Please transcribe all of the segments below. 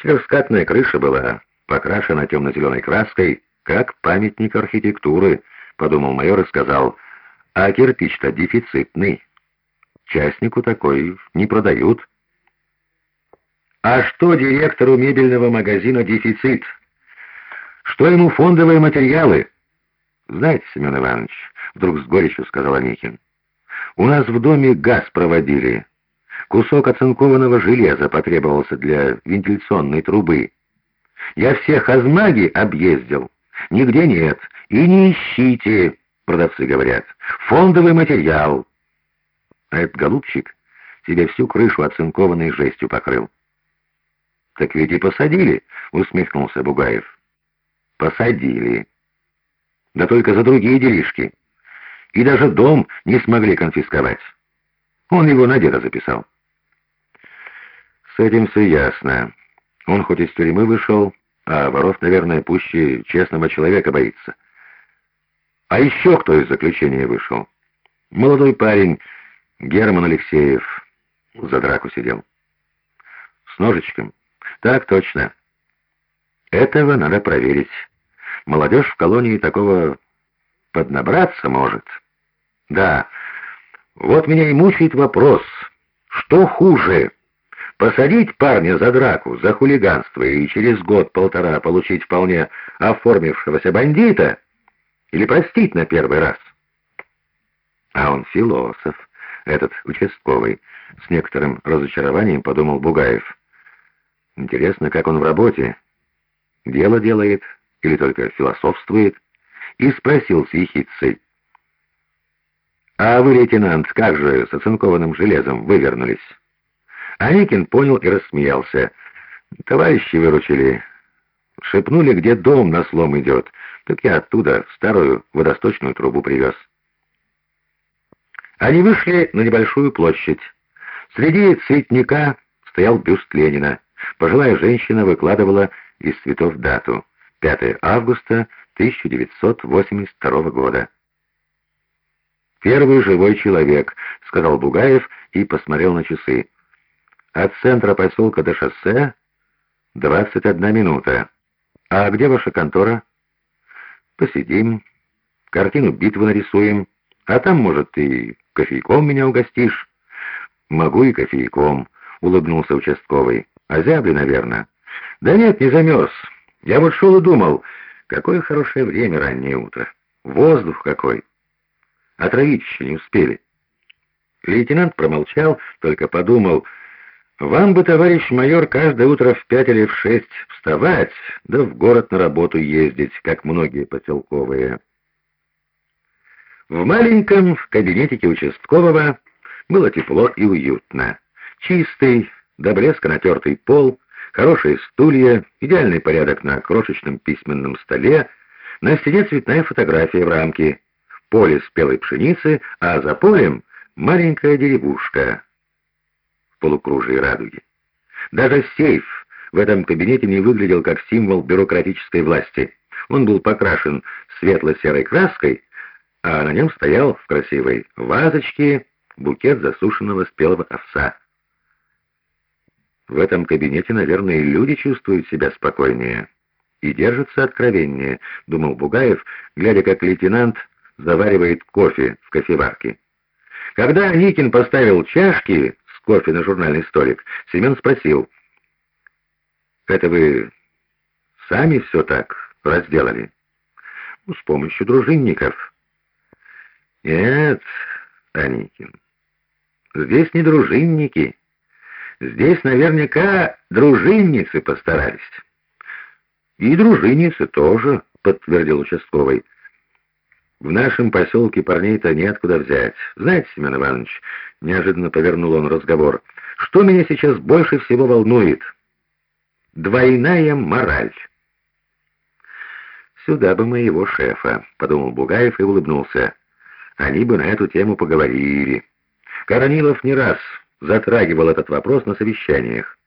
Четырехскатная крыша была покрашена темно-зеленой краской, как памятник архитектуры, подумал майор и сказал, а кирпич-то дефицитный. Частнику такой не продают. А что директору мебельного магазина дефицит? Что ему фондовые материалы? Знаете, Семен Иванович, вдруг с горечью сказал Аникин, у нас в доме газ проводили. Кусок оцинкованного железа потребовался для вентиляционной трубы. Я все хазмаги объездил. Нигде нет. И не ищите, продавцы говорят. Фондовый материал. А этот голубчик тебе всю крышу оцинкованной жестью покрыл. «Так ведь и посадили», — усмехнулся Бугаев. «Посадили. Да только за другие делишки. И даже дом не смогли конфисковать. Он его на деда записал». «С этим все ясно. Он хоть из тюрьмы вышел, а воров, наверное, пуще честного человека боится. А еще кто из заключения вышел? Молодой парень Герман Алексеев за драку сидел. С ножичком. Так точно. Этого надо проверить. Молодежь в колонии такого поднабраться может. Да, вот меня и мучает вопрос, что хуже, посадить парня за драку, за хулиганство и через год-полтора получить вполне оформившегося бандита или простить на первый раз? А он философ, этот участковый, с некоторым разочарованием подумал Бугаев. Интересно, как он в работе? Дело делает или только философствует? И спросил с ехидцей. «А вы, лейтенант, как же с оцинкованным железом вывернулись?» Аникин понял и рассмеялся. «Товарищи выручили. Шепнули, где дом на слом идет. Так я оттуда старую водосточную трубу привез». Они вышли на небольшую площадь. Среди цветника стоял бюст Ленина. Пожилая женщина выкладывала из цветов дату. 5 августа 1982 года. «Первый живой человек», — сказал Бугаев и посмотрел на часы. «От центра поселка до шоссе 21 минута. А где ваша контора?» «Посидим, картину битвы нарисуем, а там, может, и кофейком меня угостишь». «Могу и кофейком», — улыбнулся участковый. А зябли, наверное. Да нет, не замерз. Я вот шел и думал, какое хорошее время раннее утро. Воздух какой. Отравить еще не успели. Лейтенант промолчал, только подумал, вам бы, товарищ майор, каждое утро в пять или в шесть вставать, да в город на работу ездить, как многие поселковые. В маленьком кабинетике участкового было тепло и уютно. Чистый, до блеска натертый пол, хорошие стулья, идеальный порядок на крошечном письменном столе, на стене цветная фотография в рамке, поле спелой пшеницы, а за полем маленькая деревушка в полукружии радуги. Даже сейф в этом кабинете не выглядел как символ бюрократической власти. Он был покрашен светло-серой краской, а на нем стоял в красивой вазочке букет засушенного спелого овса. В этом кабинете, наверное, люди чувствуют себя спокойнее и держатся откровеннее, думал Бугаев, глядя, как лейтенант заваривает кофе в кофеварке. Когда Никин поставил чашки кофе на журнальный столик, Семен спросил, «Это вы сами все так разделали?» ну, «С помощью дружинников». «Нет, Аникин, здесь не дружинники». Здесь наверняка дружинницы постарались. И дружинницы тоже, подтвердил участковый. В нашем поселке парней-то неоткуда взять. Знаете, Семен Иванович, неожиданно повернул он разговор, что меня сейчас больше всего волнует? Двойная мораль. «Сюда бы моего шефа», — подумал Бугаев и улыбнулся. «Они бы на эту тему поговорили». Коронилов не раз затрагивал этот вопрос на совещаниях.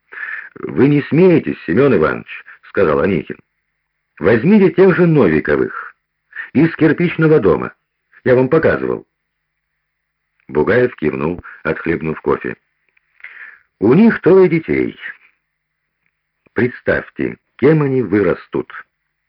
«Вы не смеетесь, Семен Иванович», — сказал Аникин. «Возьмите тех же Новиковых из кирпичного дома. Я вам показывал». Бугаев кивнул, отхлебнув кофе. «У них трое детей. Представьте, кем они вырастут».